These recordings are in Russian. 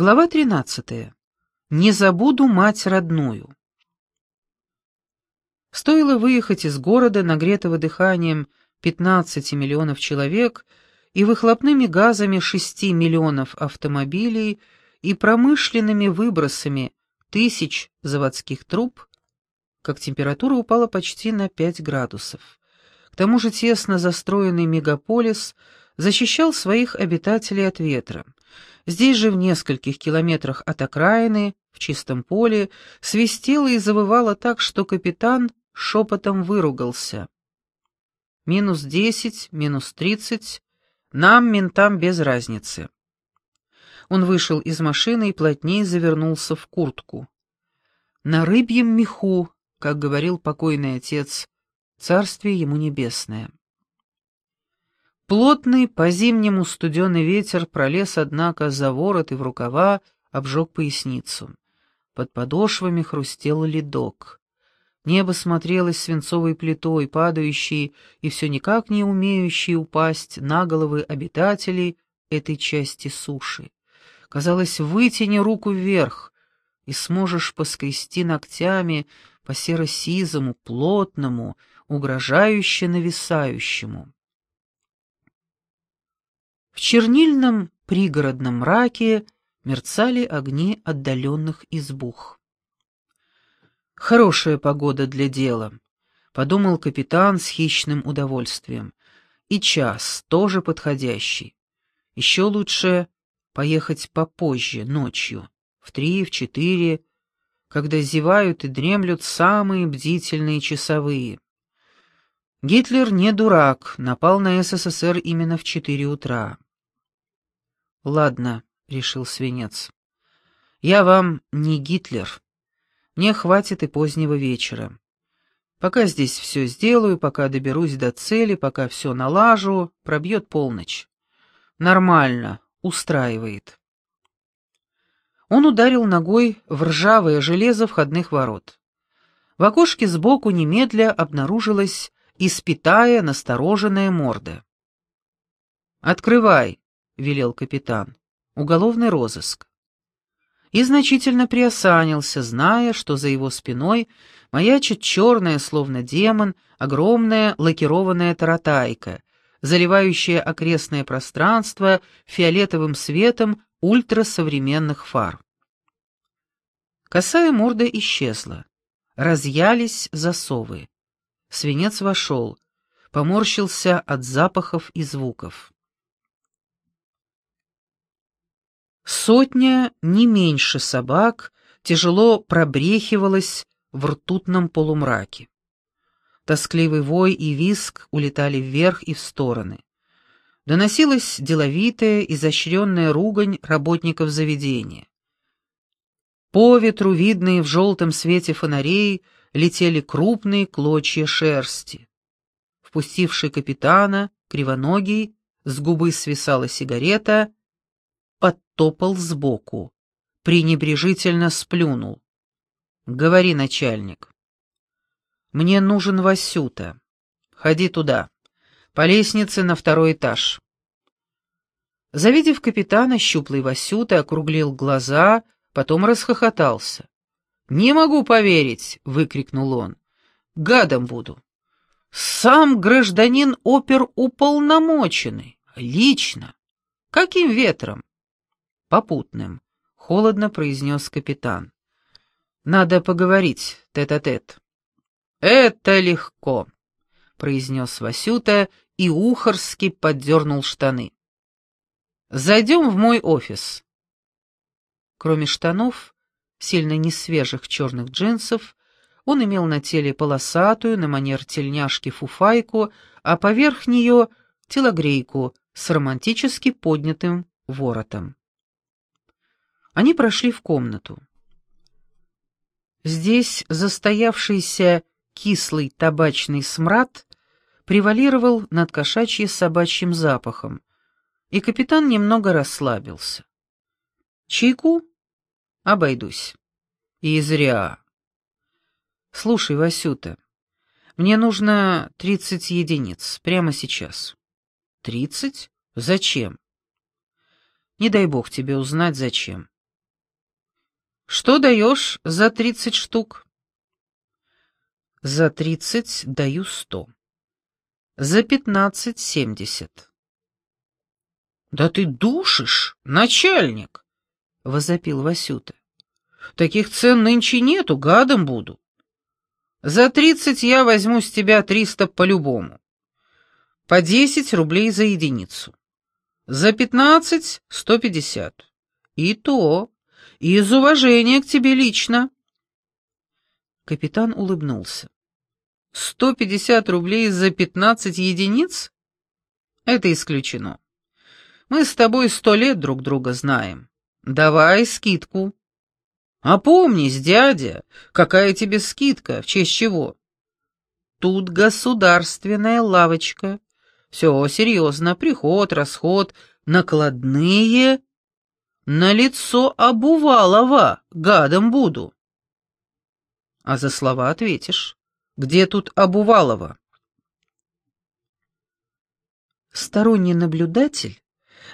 Глава 13. Не забуду мать родную. Стоило выехать из города, нагретого дыханием 15 миллионов человек и выхлопными газами 6 миллионов автомобилей и промышленными выбросами тысяч заводских труб, как температура упала почти на 5 градусов. К тому же тесно застроенный мегаполис защищал своих обитателей от ветра. Здесь же, в нескольких километрах от окраины, в чистом поле, свистело и завывало так, что капитан шепотом выругался. «Минус десять, минус тридцать. Нам, ментам, без разницы». Он вышел из машины и плотнее завернулся в куртку. «На рыбьем меху», как говорил покойный отец, царствие ему небесное. Плотный, по-зимнему студеный ветер пролез, однако, за ворот и в рукава, обжег поясницу. Под подошвами хрустел ледок. Небо смотрелось свинцовой плитой, падающей и все никак не умеющей упасть на головы обитателей этой части суши. Казалось, вытяни руку вверх, и сможешь поскрести ногтями по серо-сизому, плотному, угрожающе нависающему. В чернильном пригородном мраке мерцали огни отдаленных избух. «Хорошая погода для дела», — подумал капитан с хищным удовольствием. «И час тоже подходящий. Еще лучше поехать попозже, ночью, в три, в четыре, когда зевают и дремлют самые бдительные часовые. Гитлер не дурак, напал на СССР именно в четыре утра. «Ладно», — решил свинец. «Я вам не Гитлер. Мне хватит и позднего вечера. Пока здесь все сделаю, пока доберусь до цели, пока все налажу, пробьет полночь. Нормально, устраивает». Он ударил ногой в ржавое железо входных ворот. В окошке сбоку немедля обнаружилась испитая настороженная морда. «Открывай», — велел капитан. «Уголовный розыск». И значительно приосанился, зная, что за его спиной маячит черная, словно демон, огромная лакированная таратайка, заливающая окрестное пространство фиолетовым светом ультрасовременных фар. Косая морда исчезла. Разъялись засовы. Свинец вошел, поморщился от запахов и звуков. Сотня, не меньше собак, тяжело пробрехивалась в ртутном полумраке. Тоскливый вой и виск улетали вверх и в стороны. Доносилась деловитая, изощренная ругань работников заведения. По ветру, видные в желтом свете фонарей, летели крупные клочья шерсти. Впустивший капитана, кривоногий, с губы свисала сигарета, подтопал сбоку, пренебрежительно сплюнул. «Говори, начальник». «Мне нужен Васюта. Ходи туда, по лестнице на второй этаж». Завидев капитана, щуплый Васюта округлил глаза, потом расхохотался. «Не могу поверить!» — выкрикнул он. «Гадом буду!» «Сам гражданин опер уполномоченный! Лично! Каким ветром?» Попутным», — холодно произнес капитан. «Надо поговорить тет-а-тет». -тет. «Это легко», — произнес Васюта и ухорски поддернул штаны. «Зайдем в мой офис». Кроме штанов, сильно несвежих черных джинсов, он имел на теле полосатую, на манер тельняшки фуфайку, а поверх нее — телогрейку с романтически поднятым воротом. Они прошли в комнату. Здесь застоявшийся кислый табачный смрад превалировал над кошачьим собачьим запахом, и капитан немного расслабился. «Чайку? Обойдусь». «И зря». «Слушай, Васюта, мне нужно тридцать единиц, прямо сейчас». «Тридцать? Зачем?» «Не дай бог тебе узнать, зачем. Что даешь за тридцать штук? За тридцать даю сто. За пятнадцать семьдесят. Да ты душишь, начальник, возопил Васюта. Таких цен нынче нету, гадом буду. За тридцать я возьму с тебя триста по-любому. По десять рублей за единицу. За пятнадцать — сто пятьдесят. И то, из уважения к тебе лично. Капитан улыбнулся. «Сто пятьдесят рублей за пятнадцать единиц? Это исключено. Мы с тобой сто лет друг друга знаем. Давай скидку». «Опомнись, дядя, какая тебе скидка, в честь чего?» «Тут государственная лавочка. Все серьезно, приход, расход, накладные...» «На лицо обувалова, гадом буду» а за слова ответишь. Где тут Обувалова? Сторонний наблюдатель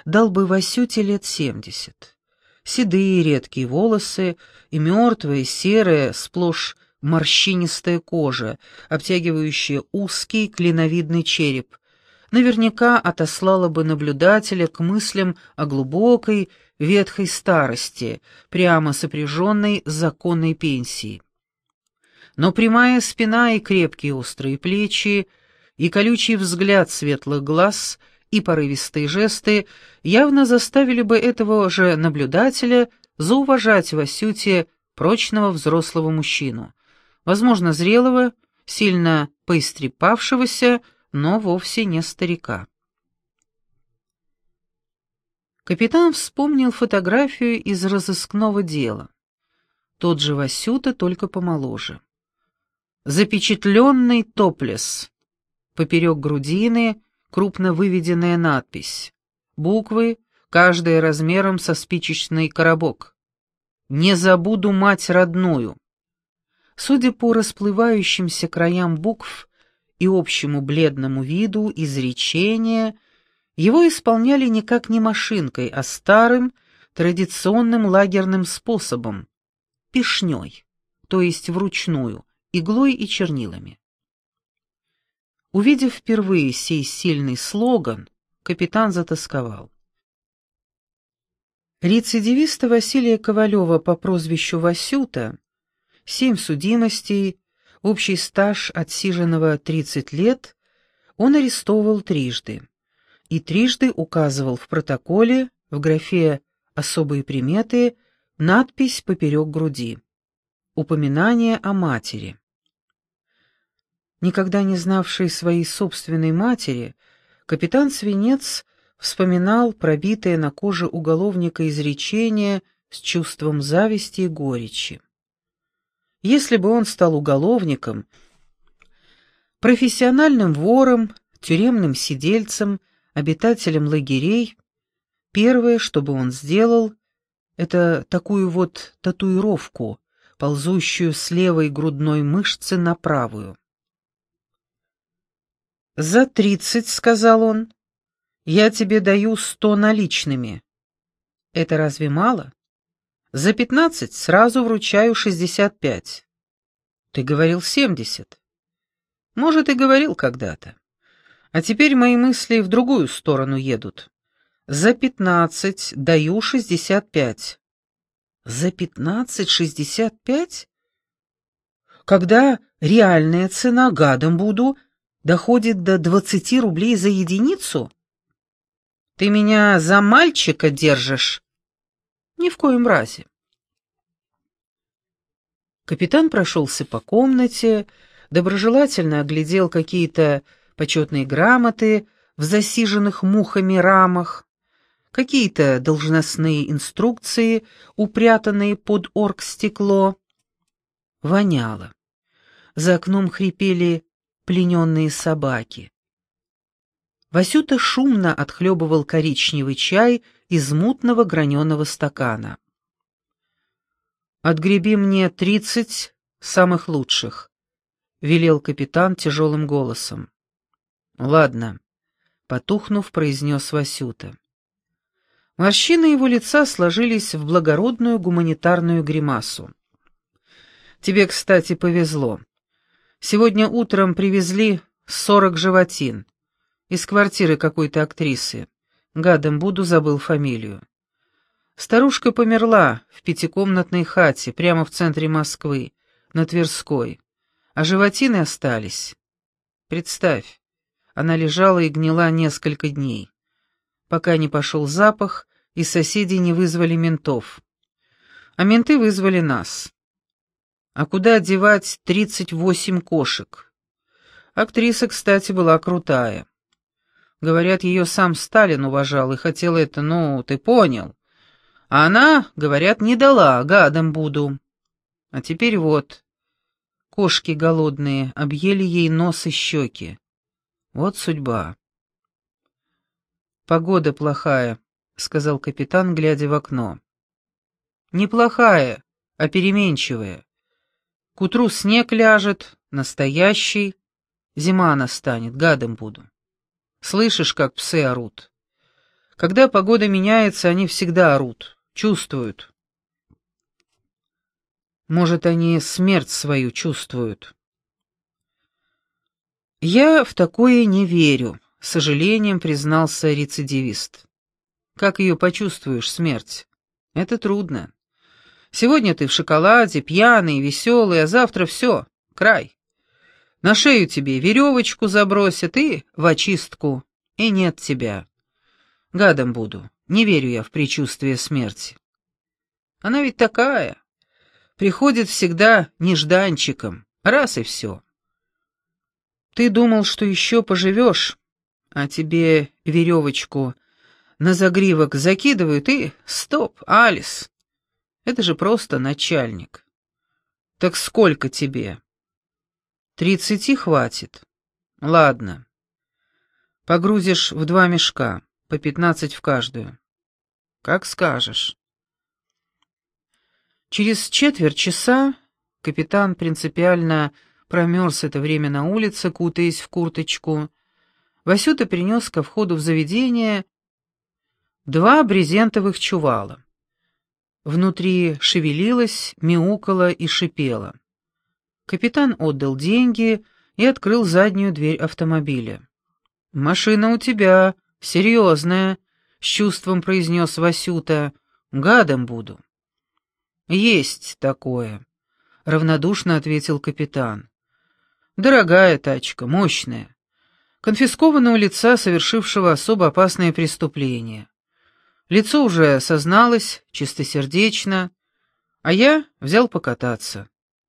дал бы Васюте лет семьдесят. Седые редкие волосы и мертвая, серая, сплошь морщинистая кожа, обтягивающая узкий клиновидный череп, наверняка отослала бы наблюдателя к мыслям о глубокой, ветхой старости, прямо сопряженной с законной пенсией но прямая спина и крепкие острые плечи, и колючий взгляд светлых глаз, и порывистые жесты явно заставили бы этого же наблюдателя зауважать Васюте прочного взрослого мужчину, возможно, зрелого, сильно поистрепавшегося, но вовсе не старика. Капитан вспомнил фотографию из разыскного дела. Тот же Васюта, только помоложе. Запечатленный топлес. Поперек грудины крупно выведенная надпись. Буквы, каждая размером со спичечный коробок. «Не забуду мать родную». Судя по расплывающимся краям букв и общему бледному виду изречения, его исполняли никак не машинкой, а старым, традиционным лагерным способом — пешней, то есть вручную, иглой и чернилами. Увидев впервые сей сильный слоган, капитан затасковал. Рецидивиста Василия Ковалева по прозвищу Васюта, семь судимостей, общий стаж отсиженного 30 лет, он арестовывал трижды и трижды указывал в протоколе в графе «Особые приметы» надпись поперек груди. Упоминание о матери. Никогда не знавший своей собственной матери, капитан Свинец вспоминал пробитое на коже уголовника изречение с чувством зависти и горечи. Если бы он стал уголовником, профессиональным вором, тюремным сидельцем, обитателем лагерей, первое, что бы он сделал, это такую вот татуировку, ползущую с левой грудной мышцы на правую. «За тридцать», — сказал он, — «я тебе даю сто наличными». «Это разве мало?» «За пятнадцать сразу вручаю шестьдесят пять». «Ты говорил семьдесят». «Может, и говорил когда-то. А теперь мои мысли в другую сторону едут. За пятнадцать даю шестьдесят пять». «За пятнадцать шестьдесят пять?» «Когда реальная цена гадом буду...» доходит до двадцати рублей за единицу? Ты меня за мальчика держишь? Ни в коем разе. Капитан прошелся по комнате, доброжелательно оглядел какие-то почетные грамоты в засиженных мухами рамах, какие-то должностные инструкции, упрятанные под оргстекло. Воняло. За окном хрипели плененные собаки. Васюта шумно отхлебывал коричневый чай из мутного граненого стакана. «Отгреби мне тридцать самых лучших», — велел капитан тяжелым голосом. «Ладно», — потухнув, произнес Васюта. Морщины его лица сложились в благородную гуманитарную гримасу. «Тебе, кстати, повезло. Сегодня утром привезли сорок животин из квартиры какой-то актрисы. Гадом буду, забыл фамилию. Старушка померла в пятикомнатной хате прямо в центре Москвы, на Тверской, а животины остались. Представь, она лежала и гнила несколько дней пока не пошел запах, и соседи не вызвали ментов. А менты вызвали нас. А куда девать тридцать восемь кошек? Актриса, кстати, была крутая. Говорят, ее сам Сталин уважал и хотел это, ну, ты понял. А она, говорят, не дала, гадом буду. А теперь вот, кошки голодные объели ей нос и щеки. Вот судьба. «Погода плохая», — сказал капитан, глядя в окно. «Неплохая, а переменчивая. К утру снег ляжет, настоящий. Зима настанет, гадом буду. Слышишь, как псы орут? Когда погода меняется, они всегда орут, чувствуют. Может, они смерть свою чувствуют. Я в такое не верю с сожалением признался рецидивист. Как ее почувствуешь, смерть? Это трудно. Сегодня ты в шоколаде, пьяный, веселый, а завтра все, край. На шею тебе веревочку забросят и в очистку, и нет тебя. Гадом буду, не верю я в предчувствие смерти. Она ведь такая, приходит всегда нежданчиком, раз и все. Ты думал, что еще поживешь, а тебе веревочку на загривок закидывают и... Стоп, Алис! Это же просто начальник. Так сколько тебе? Тридцати хватит. Ладно. Погрузишь в два мешка, по пятнадцать в каждую. Как скажешь. Через четверть часа капитан принципиально промерз это время на улице, кутаясь в курточку, Васюта принес ко входу в заведение два брезентовых чувала. Внутри шевелилось, мяукало и шипело. Капитан отдал деньги и открыл заднюю дверь автомобиля. «Машина у тебя, серьезная», — с чувством произнес Васюта. «Гадом буду». «Есть такое», — равнодушно ответил капитан. «Дорогая тачка, мощная конфисковано у лица, совершившего особо опасное преступление. Лицо уже созналось, чистосердечно, а я взял покататься.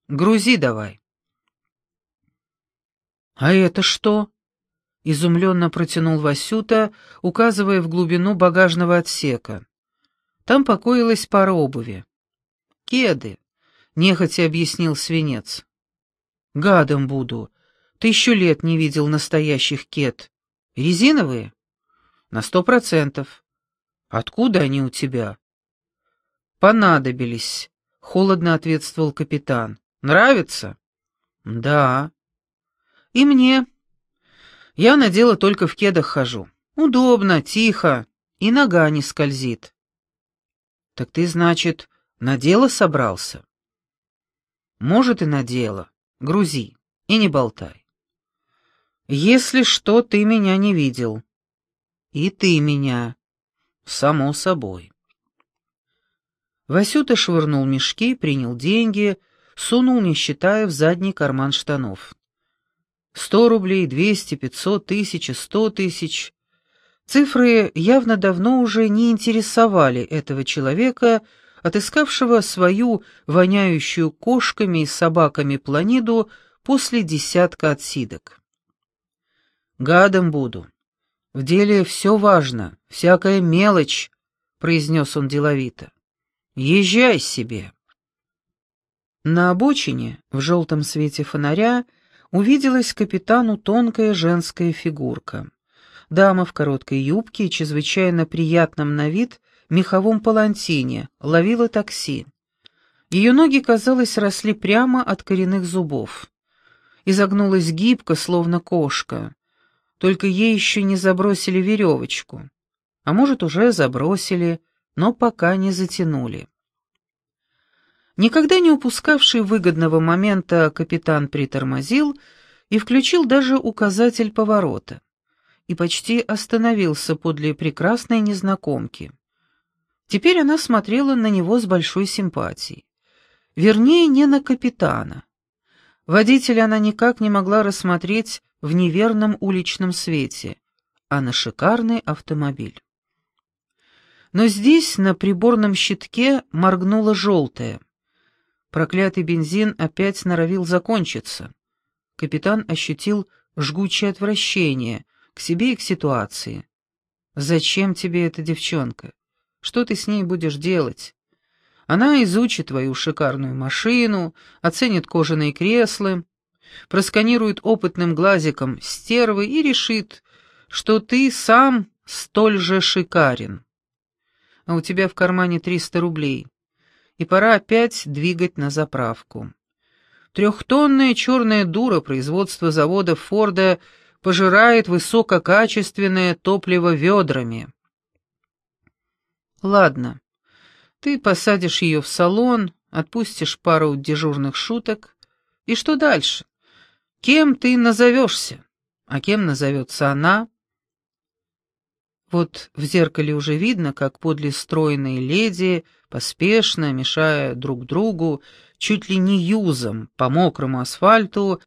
Грузи давай. «А это что?» — изумленно протянул Васюта, указывая в глубину багажного отсека. Там покоилась пара обуви. «Кеды», — нехотя объяснил свинец. «Гадом буду», Тысячу лет не видел настоящих кет. Резиновые? На сто процентов. Откуда они у тебя? Понадобились, холодно ответствовал капитан. Нравится? Да. И мне. Я на дело только в кедах хожу. Удобно, тихо, и нога не скользит. Так ты, значит, на дело собрался? Может, и на дело. Грузи и не болтай. Если что, ты меня не видел. И ты меня. Само собой. Васюта швырнул мешки, принял деньги, сунул, не считая, в задний карман штанов. Сто рублей, двести, пятьсот, тысяча, сто тысяч. Цифры явно давно уже не интересовали этого человека, отыскавшего свою воняющую кошками и собаками планиду после десятка отсидок. Гадом буду. В деле все важно, всякая мелочь, — произнес он деловито. Езжай себе. На обочине, в желтом свете фонаря, увиделась капитану тонкая женская фигурка. Дама в короткой юбке и чрезвычайно приятном на вид меховом палантине ловила такси. Ее ноги, казалось, росли прямо от коренных зубов. Изогнулась гибко, словно кошка только ей еще не забросили веревочку. А может, уже забросили, но пока не затянули. Никогда не упускавший выгодного момента капитан притормозил и включил даже указатель поворота и почти остановился подле прекрасной незнакомки. Теперь она смотрела на него с большой симпатией. Вернее, не на капитана. Водителя она никак не могла рассмотреть в неверном уличном свете, а на шикарный автомобиль. Но здесь на приборном щитке моргнуло желтое. Проклятый бензин опять норовил закончиться. Капитан ощутил жгучее отвращение к себе и к ситуации. «Зачем тебе эта девчонка? Что ты с ней будешь делать? Она изучит твою шикарную машину, оценит кожаные кресла, просканирует опытным глазиком стервы и решит, что ты сам столь же шикарен. А у тебя в кармане 300 рублей и пора опять двигать на заправку. Трехтонная черная дура производства завода Форда пожирает высококачественное топливо ведрами. Ладно, ты посадишь ее в салон, отпустишь пару дежурных шуток, и что дальше? Кем ты назовешься? А кем назовется она? Вот в зеркале уже видно, как подле стройной леди, поспешно, мешая друг другу, чуть ли не юзом по мокрому асфальту,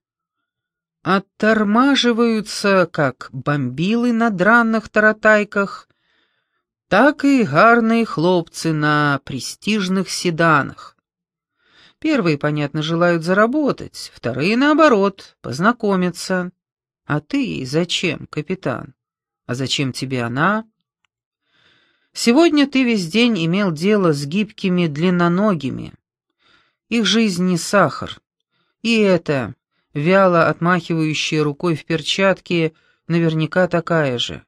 оттормаживаются, как бомбилы на дранных таратайках, так и гарные хлопцы на престижных седанах. Первые, понятно, желают заработать, вторые, наоборот, познакомиться. А ты зачем, капитан? А зачем тебе она? Сегодня ты весь день имел дело с гибкими длинноногими. Их жизнь не сахар. И это, вяло отмахивающая рукой в перчатке, наверняка такая же.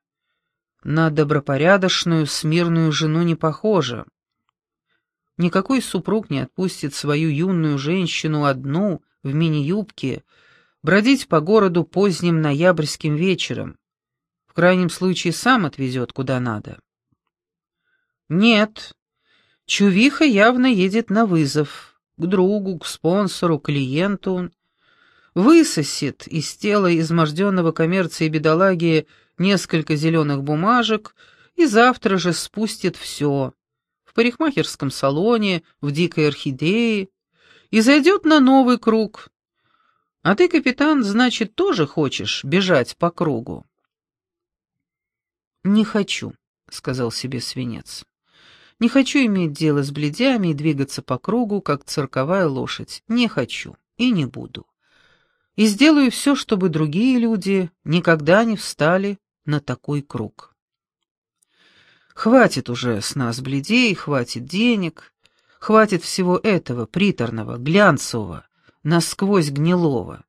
На добропорядочную, смирную жену не похожа. Никакой супруг не отпустит свою юную женщину одну в мини-юбке бродить по городу поздним ноябрьским вечером. В крайнем случае сам отвезет куда надо. Нет, Чувиха явно едет на вызов. К другу, к спонсору, клиенту. Высосет из тела изможденного коммерции бедолаги несколько зеленых бумажек и завтра же спустит все. В парикмахерском салоне, в дикой орхидее. И зайдет на новый круг. А ты, капитан, значит, тоже хочешь бежать по кругу? «Не хочу», — сказал себе свинец. «Не хочу иметь дело с бледями и двигаться по кругу, как цирковая лошадь. Не хочу и не буду. И сделаю все, чтобы другие люди никогда не встали на такой круг. Хватит уже с нас бледей, хватит денег, хватит всего этого приторного, глянцевого, насквозь гнилого.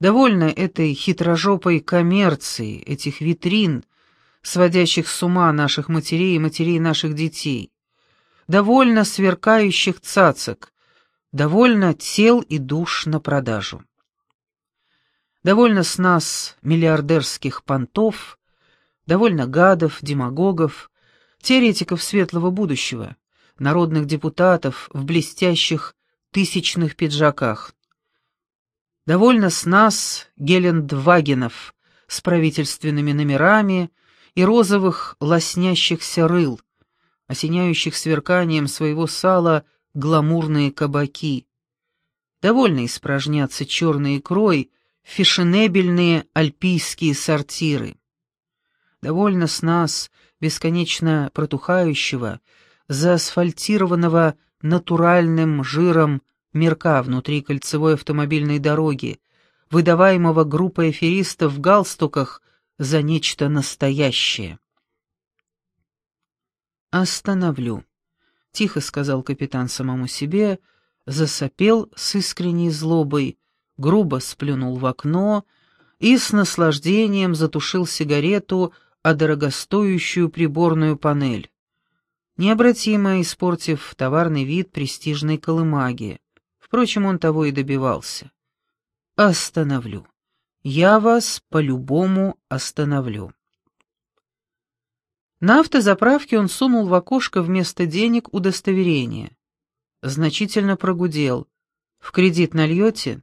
Довольно этой хитрожопой коммерции, этих витрин — сводящих с ума наших матерей и матерей наших детей. Довольно сверкающих цацок, довольно тел и душ на продажу. Довольно с нас миллиардерских понтов, довольно гадов, демагогов, теоретиков светлого будущего, народных депутатов в блестящих тысячных пиджаках. Довольно с нас Гелендвагенов с правительственными номерами, и розовых лоснящихся рыл, осеняющих сверканием своего сала гламурные кабаки. Довольно испражняться черной икрой фешенебельные альпийские сортиры. Довольно с нас, бесконечно протухающего, заасфальтированного натуральным жиром мерка внутри кольцевой автомобильной дороги, выдаваемого группой аферистов в галстуках за нечто настоящее. «Остановлю», — тихо сказал капитан самому себе, засопел с искренней злобой, грубо сплюнул в окно и с наслаждением затушил сигарету о дорогостоящую приборную панель, необратимо испортив товарный вид престижной колымаги. Впрочем, он того и добивался. «Остановлю». Я вас по-любому остановлю. На автозаправке он сунул в окошко вместо денег удостоверение. Значительно прогудел. «В кредит нальете?»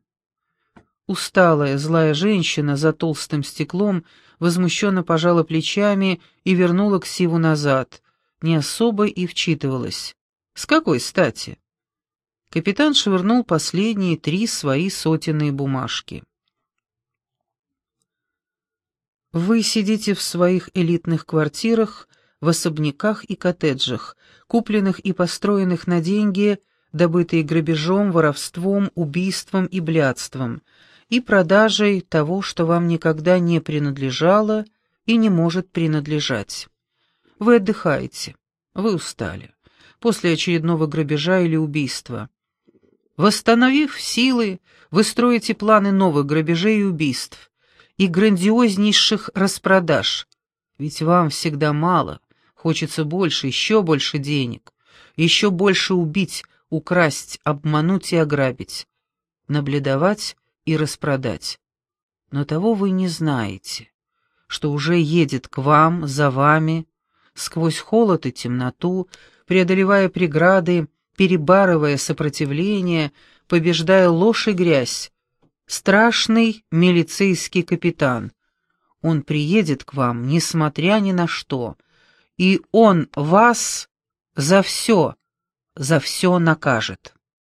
Усталая, злая женщина за толстым стеклом возмущенно пожала плечами и вернула ксиву назад. Не особо и вчитывалась. «С какой стати?» Капитан швырнул последние три свои сотенные бумажки. Вы сидите в своих элитных квартирах, в особняках и коттеджах, купленных и построенных на деньги, добытые грабежом, воровством, убийством и блядством, и продажей того, что вам никогда не принадлежало и не может принадлежать. Вы отдыхаете, вы устали, после очередного грабежа или убийства. Восстановив силы, вы строите планы новых грабежей и убийств, и грандиознейших распродаж. Ведь вам всегда мало, хочется больше, еще больше денег, еще больше убить, украсть, обмануть и ограбить, наблюдавать и распродать. Но того вы не знаете, что уже едет к вам, за вами, сквозь холод и темноту, преодолевая преграды, перебарывая сопротивление, побеждая ложь и грязь, страшный милицейский капитан. Он приедет к вам, несмотря ни на что, и он вас за все, за все накажет.